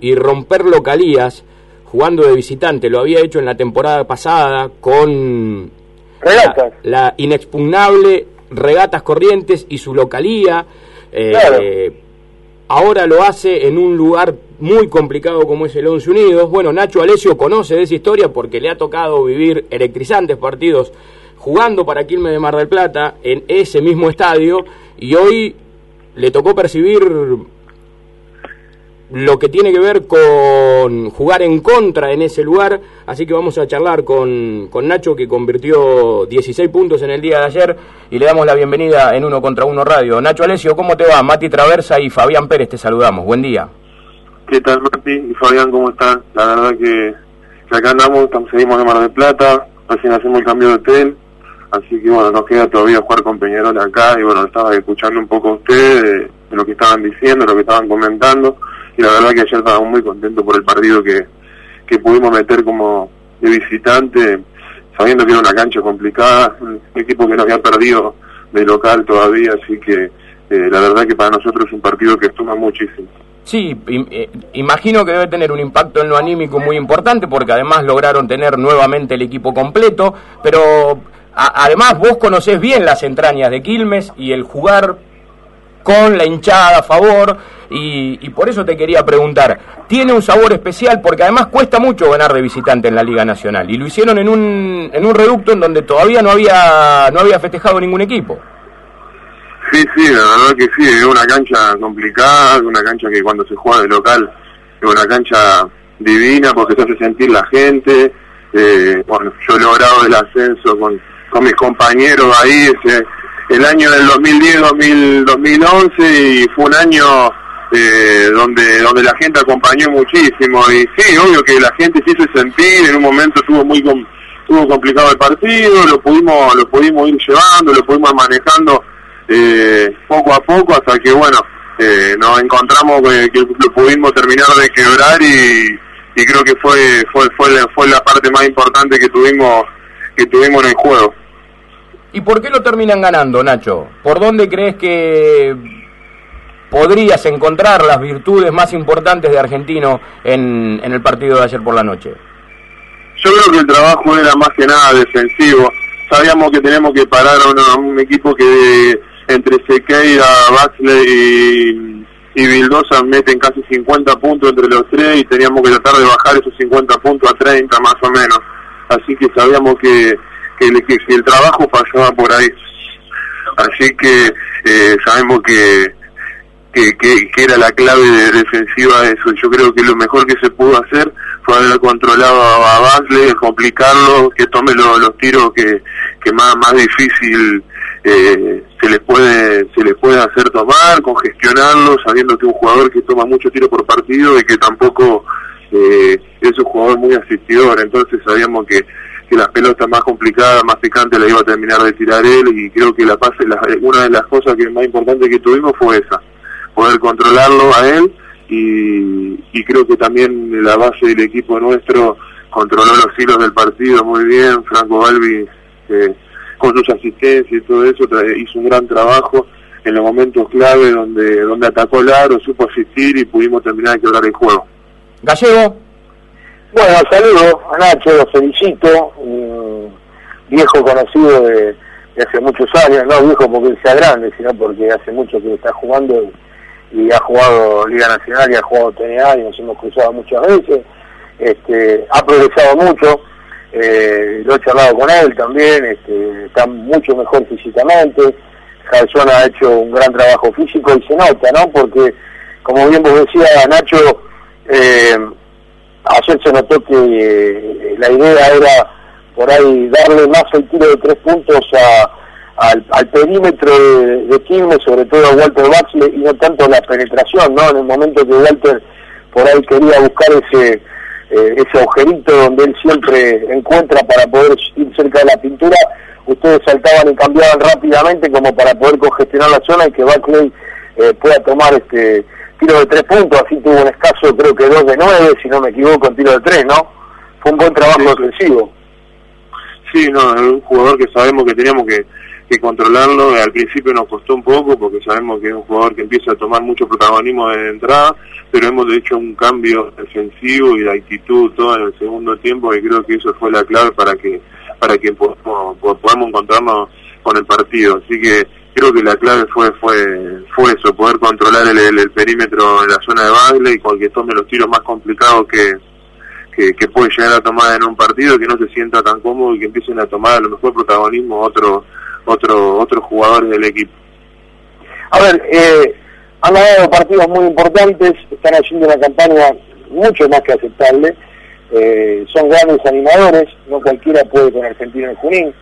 y romper localías jugando de visitante. Lo había hecho en la temporada pasada con Regatas. la, la inexpugnable Regatas Corrientes y su localía. Eh, Claro. Ahora lo hace en un lugar muy complicado como es el Once Unidos. Bueno, Nacho Alesio conoce de esa historia porque le ha tocado vivir electrizantes partidos jugando para Quilmes de Mar del Plata en ese mismo estadio y hoy le tocó percibir lo que tiene que ver con jugar en contra en ese lugar, así que vamos a charlar con, con Nacho que convirtió 16 puntos en el día de ayer y le damos la bienvenida en Uno contra Uno Radio. Nacho Alesio, ¿cómo te va? Mati Traversa y Fabián Pérez te saludamos, buen día. ¿Qué tal, Mati y Fabián? ¿Cómo están? La verdad que, acá andamos, seguimos de Mar del Plata, recién hacemos el cambio de hotel, así que bueno, nos queda todavía jugar con Peñarol acá y bueno, estaba escuchando un poco a ustedes de, de lo que estaban diciendo, lo que estaban comentando y la verdad que ayer estábamos muy contentos por el partido que, que pudimos meter como de visitante, sabiendo que era una cancha complicada, un equipo que no había perdido de local todavía, así que eh, la verdad que para nosotros es un partido que suma muchísimo. Sí, eh, imagino que debe tener un impacto en lo anímico muy importante porque además lograron tener nuevamente el equipo completo, pero además vos conocés bien las entrañas de Quilmes y el jugar con la hinchada a favor y, y por eso te quería preguntar, tiene un sabor especial porque además cuesta mucho ganar de visitante en la Liga Nacional y lo hicieron en un, en un reducto en donde todavía no había, no había festejado ningún equipo. Sí, sí, la verdad que sí, es una cancha complicada, una cancha que cuando se juega de local es una cancha divina porque se hace sentir la gente. Eh, bueno, yo he logrado el ascenso con, con mis compañeros ahí, ese, el año del 2010, 2000, 2011 y fue un año eh, donde donde la gente acompañó muchísimo. Y sí, obvio que la gente se hizo sentir, en un momento estuvo muy com- estuvo complicado el partido, lo pudimos lo pudimos ir llevando, lo pudimos manejando eh, poco a poco hasta que bueno eh, nos encontramos que, que lo pudimos terminar de quebrar y, y creo que fue fue fue la, fue la parte más importante que tuvimos que tuvimos en el juego ¿Y por qué lo terminan ganando, Nacho? ¿Por dónde crees que podrías encontrar las virtudes más importantes de Argentino en, en el partido de ayer por la noche? yo creo que el trabajo era más que nada defensivo sabíamos que teníamos que parar a, un- un equipo que entre Sequeira, Baxley y, y Vildosa meten casi 50 puntos entre los tres y teníamos que tratar de bajar esos 50 puntos a 30 más o menos. Así que sabíamos que, que, el, que el trabajo pasaba por ahí. Así que eh, sabemos que, que, era la clave de defensiva de eso. Yo creo que lo mejor que se pudo hacer fue haber controlado a, a Basley, complicarlo, que tome lo- los tiros que, que más, más difícil eh, se les puede se les puede hacer tomar, congestionarlo, sabiendo que un jugador que toma mucho tiro por partido y que tampoco eh, es un jugador muy asistidor. Entonces sabíamos que que las pelotas más complicadas, más picantes las iba a terminar de tirar él y creo que la pase, la- una de las cosas que más importantes que tuvimos fue esa, poder controlarlo a él y, y creo que también la base del equipo nuestro controló los hilos del partido muy bien, Franco Balbi eh, con sus asistencias y todo eso hizo un gran trabajo en los momentos clave donde donde atacó el aro, supo asistir y pudimos terminar de quebrar el juego. Gallego, Bueno, saludo a Nacho, lo felicito, un viejo conocido de, hace muchos años, no viejo porque sea grande, sino porque hace mucho que está jugando y, ha jugado Liga Nacional y ha jugado TNA y nos hemos cruzado muchas veces, este, ha progresado mucho, eh, lo he charlado con él también, este, está mucho mejor físicamente, Calzón ha hecho un gran trabajo físico y se nota, ¿no? Porque, como bien vos decías, Nacho, eh, ayer se notó que eh, la idea era por ahí darle más el tiro de tres puntos a, al, perímetro de, de sobre todo a Walter Baxley, y no tanto la penetración, ¿no? En el momento que Walter por ahí quería buscar ese eh, ese agujerito donde él siempre encuentra para poder ir cerca de la pintura, ustedes saltaban y cambiaban rápidamente como para poder congestionar la zona y que Baxley eh, pueda tomar este tiro de tres puntos, así tuvo un escaso creo que dos de nueve, si no me equivoco, en tiro de tres, ¿no? Fue un buen trabajo Sí. defensivo. Sí, no, es un jugador que sabemos que teníamos que, que controlarlo. Al principio nos costó un poco porque sabemos que es un jugador que empieza a tomar mucho protagonismo de entrada, pero hemos hecho un cambio defensivo y de actitud todo en el segundo tiempo y creo que eso fue la clave para que para que podamos, podamos encontrarnos con el partido. Así que creo que la clave fue fue fue eso, poder controlar el, perímetro en la zona de baile y cualquier tome los tiros más complicados que, que, puede llegar a tomar en un partido, que no se sienta tan cómodo y que empiecen a tomar a lo mejor protagonismo otros otro, otros jugadores del equipo. A ver, eh, han ganado partidos muy importantes, están haciendo una campaña mucho más que aceptable, eh, son grandes animadores, no cualquiera puede con Argentina en Junín,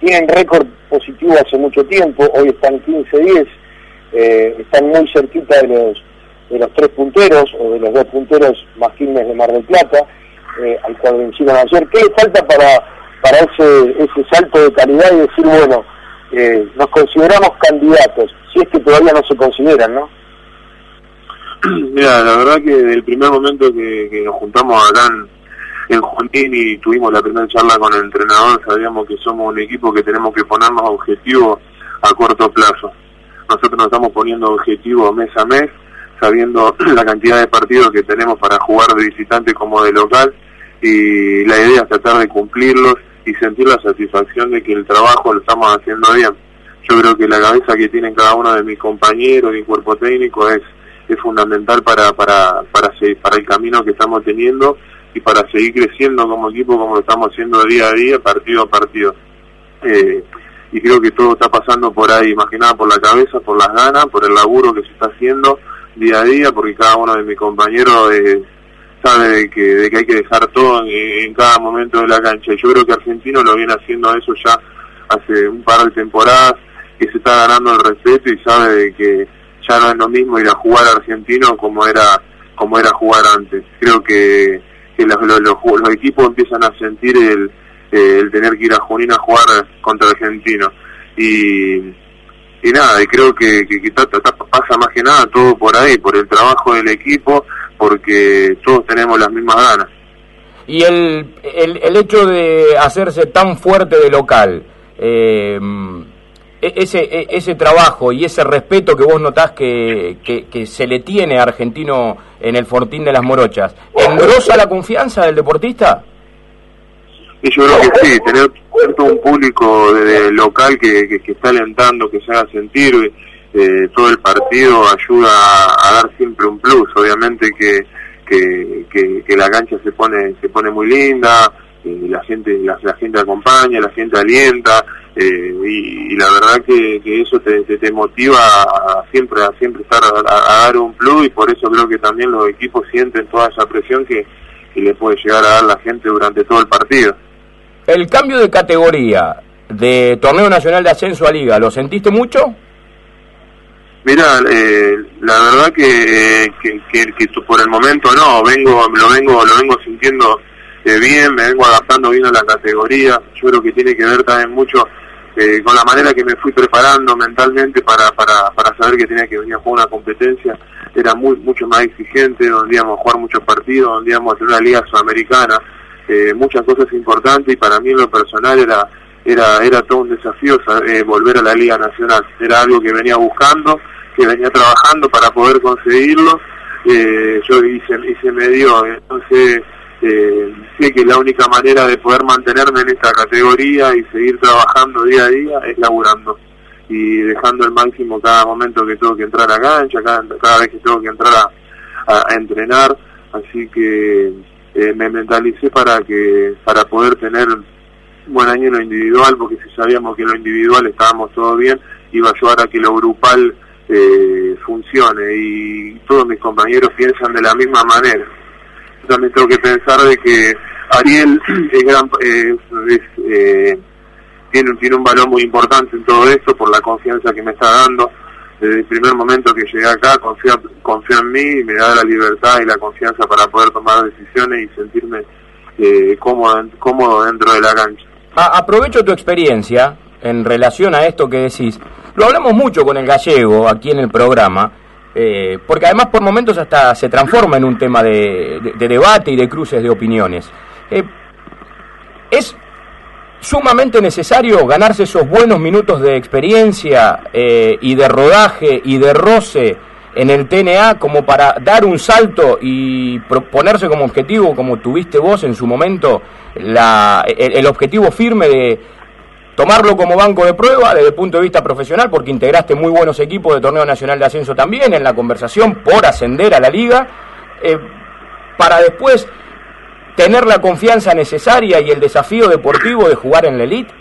tienen récord positivo hace mucho tiempo, hoy están 15-10, eh, están muy cerquita de los de los tres punteros o de los dos punteros más firmes de Mar del Plata, eh, al cual vencieron ayer. ¿Qué le falta para, para ese, ese salto de calidad y decir, bueno, eh, nos consideramos candidatos, si es que todavía no se consideran, ¿no? Mira, la verdad que desde el primer momento que, nos juntamos acá en, en Junín y tuvimos la primera charla con el entrenador, sabíamos que somos un equipo que tenemos que ponernos objetivos a corto plazo. Nosotros nos estamos poniendo objetivos mes a mes, sabiendo la cantidad de partidos que tenemos para jugar de visitante como de local y la idea es tratar de cumplirlos y sentir la satisfacción de que el trabajo lo estamos haciendo bien. Yo creo que la cabeza que tienen cada uno de mis compañeros y cuerpo técnico es, es fundamental para, para, para, para el camino que estamos teniendo y para seguir creciendo como equipo como lo estamos haciendo día a día, partido a partido. Eh, y creo que todo está pasando por ahí, más que nada por la cabeza, por las ganas, por el laburo que se está haciendo día a día, porque cada uno de mis compañeros eh, sabe de que, de que hay que dejar todo en, cada momento de la cancha. Yo creo que Argentino lo viene haciendo eso ya hace un par de temporadas, que se está ganando el respeto y sabe de que ya no es lo mismo ir a jugar Argentino como era como era jugar antes. Creo que que los, los, los, equipos empiezan a sentir el, tener que ir a Junín a jugar contra Argentino. Y, y nada, y creo que, que, pasa más que nada todo por ahí, por el trabajo del equipo, porque todos tenemos las mismas ganas. Y el, el, el hecho de hacerse tan fuerte de local, eh, ese, e-, ese trabajo y ese respeto que vos notás que, que, se le tiene a Argentino en el Fortín de las Morochas, ¿engrosa la confianza del deportista? Yo creo que sí, tener, todo un público de, local que, que, está alentando, que se haga sentir eh, todo el partido, ayuda a, dar siempre un plus. Obviamente que, que, la cancha se pone se pone muy linda, eh, la gente la, gente acompaña, la gente alienta, eh, y, la verdad que, eso te, te, motiva a, siempre a siempre estar a, dar un plus y por eso creo que también los equipos sienten toda esa presión que, le puede llegar a dar la gente durante todo el partido. El cambio de categoría de torneo nacional de ascenso a liga, ¿lo sentiste mucho? Mira, eh, la verdad que, que, que, por el momento no, vengo lo vengo lo vengo sintiendo eh, bien, me vengo adaptando bien a la categoría. Yo creo que tiene que ver también mucho eh, con la manera que me fui preparando mentalmente para, para, para saber que tenía que venir a jugar una competencia, era muy mucho más exigente, donde íbamos a jugar muchos partidos, donde íbamos a hacer una liga sudamericana, eh, muchas cosas importantes y para mí en lo personal era era era todo un desafío eh, volver a la liga nacional, era algo que venía buscando, que venía trabajando para poder conseguirlo, yo hice, hice me dio, entonces eh, sé que la única manera de poder mantenerme en esta categoría y seguir trabajando día a día es laburando y dejando el máximo cada momento que tengo que entrar a cancha, cada, cada vez que tengo que entrar a, entrenar, así que eh, me mentalicé para que para poder tener un buen año en lo individual, porque si sabíamos que en lo individual estábamos todo bien, iba a ayudar a que lo grupal eh, funcione. Y todos mis compañeros piensan de la misma manera también tengo que pensar de que Ariel es gran, eh, tiene, tiene un valor muy importante en todo esto por la confianza que me está dando. Desde el primer momento que llegué acá, confía, confía en mí y me da la libertad y la confianza para poder tomar decisiones y sentirme eh, cómodo, cómodo dentro de la cancha. aprovecho tu experiencia en relación a esto que decís. Lo hablamos mucho con el gallego aquí en el programa eh, porque además por momentos hasta se transforma en un tema de, debate y de cruces de opiniones. Eh, es sumamente necesario ganarse esos buenos minutos de experiencia eh, y de rodaje y de roce en el TNA como para dar un salto y ponerse como objetivo, como tuviste vos en su momento, la, el, objetivo firme de tomarlo como banco de prueba desde el punto de vista profesional, porque integraste muy buenos equipos de torneo nacional de ascenso también en la conversación por ascender a la liga, eh, para después tener la confianza necesaria y el desafío deportivo de jugar en la elite?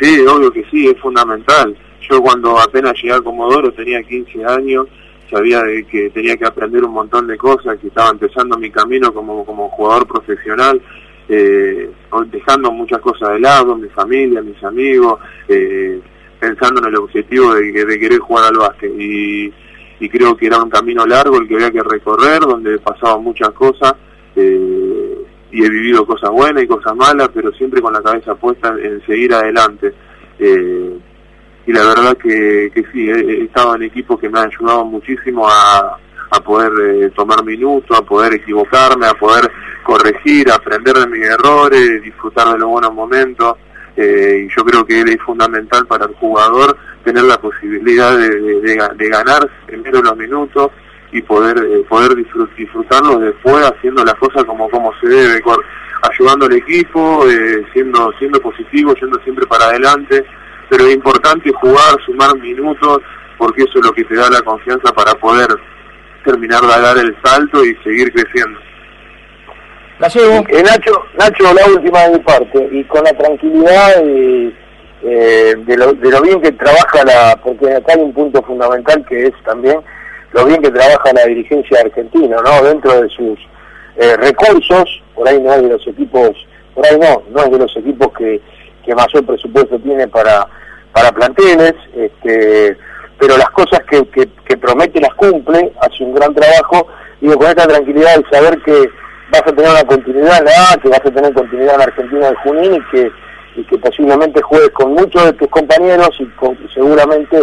Sí, obvio que sí, es fundamental. Yo cuando apenas llegué a Comodoro tenía 15 años, sabía de que tenía que aprender un montón de cosas, que estaba empezando mi camino como, como jugador profesional, eh, dejando muchas cosas de lado, mi familia, mis amigos, eh, pensando en el objetivo de, de querer jugar al básquet. Y, y creo que era un camino largo el que había que recorrer, donde pasaban muchas cosas eh, y he vivido cosas buenas y cosas malas, pero siempre con la cabeza puesta en, seguir adelante. Eh, y la verdad que, que sí, he, estado en equipos que me han ayudado muchísimo a, a poder eh, tomar minutos, a poder equivocarme, a poder corregir, aprender de mis errores, disfrutar de los buenos momentos. y yo creo que es fundamental para el jugador tener la posibilidad de, ganar primero los minutos, y poder eh, poder disfrutarlo después haciendo las cosas como como se debe ayudando al equipo eh, siendo siendo positivo yendo siempre para adelante pero es importante jugar sumar minutos porque eso es lo que te da la confianza para poder terminar de dar el salto y seguir creciendo eh, Nacho Nacho la última de mi parte y con la tranquilidad y, de, lo, bien que trabaja la porque acá hay un punto fundamental que es también lo bien que trabaja la dirigencia argentina, ¿no? Dentro de sus eh, recursos, por ahí no es de los equipos, por ahí no, no es de los equipos que, que mayor presupuesto tiene para, para planteles, este, pero las cosas que, que, promete las cumple, hace un gran trabajo, y con esta tranquilidad de saber que vas a tener una continuidad en la A, que vas a tener continuidad en Argentina de Junín y que, posiblemente juegues con muchos de tus compañeros y seguramente,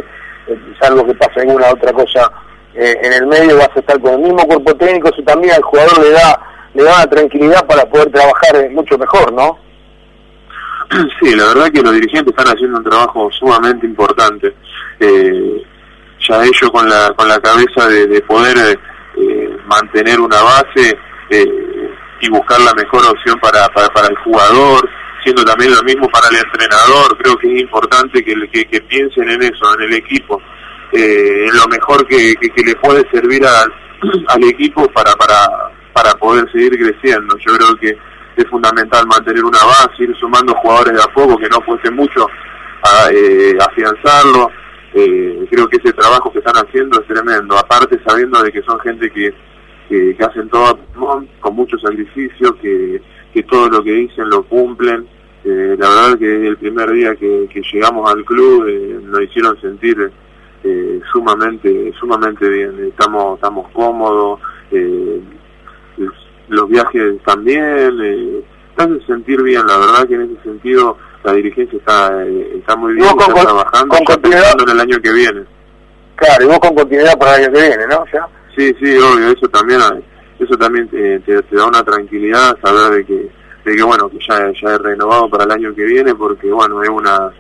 eh, salvo que pase alguna otra cosa eh, en el medio vas a estar con el mismo cuerpo técnico, eso también al jugador le da le da una tranquilidad para poder trabajar mucho mejor, ¿no? Sí, la verdad que los dirigentes están haciendo un trabajo sumamente importante. Eh, ya ellos con la con la cabeza de, poder eh, mantener una base y buscar la mejor opción para, para, el jugador, siendo también lo mismo para el entrenador. Creo que es importante que, que, que piensen en eso, en el equipo eh, lo mejor que, que, le puede servir al, al equipo para, para, para poder seguir creciendo. Yo creo que es fundamental mantener una base, ir sumando jugadores de a poco, que no cueste mucho a, eh, afianzarlo. Eh, creo que ese trabajo que están haciendo es tremendo, aparte sabiendo de que son gente que, que, hacen todo con mucho sacrificio, que, que todo lo que dicen lo cumplen. Eh, la verdad que desde el primer día que, que llegamos al club eh, nos hicieron sentir eh, sumamente sumamente bien. Estamos estamos cómodos eh, los viajes también eh, hace sentir bien la verdad que en ese sentido la dirigencia está eh, está muy bien está trabajando pensando en el año que viene. Claro y vos con continuidad para el año que viene no ya sí sí obvio eso también eso también te, te, da una tranquilidad saber de que de que bueno que ya ya he renovado para el año que viene porque bueno es una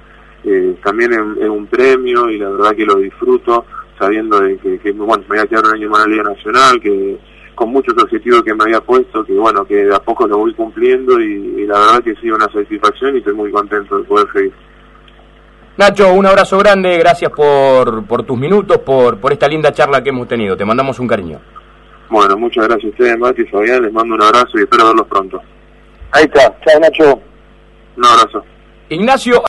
eh, también es, un premio y la verdad que lo disfruto sabiendo de que, bueno, me voy a quedar un año más en la Liga Nacional, que con muchos objetivos que me había puesto, que bueno, que de a poco lo voy cumpliendo y, la verdad que sí, una satisfacción y estoy muy contento de poder seguir. Nacho, un abrazo grande, gracias por, por tus minutos, por, por esta linda charla que hemos tenido, te mandamos un cariño. Bueno, muchas gracias a ustedes, Mati y Fabián, les mando un abrazo y espero verlos pronto. Ahí está, chao Nacho. Un abrazo. Ignacio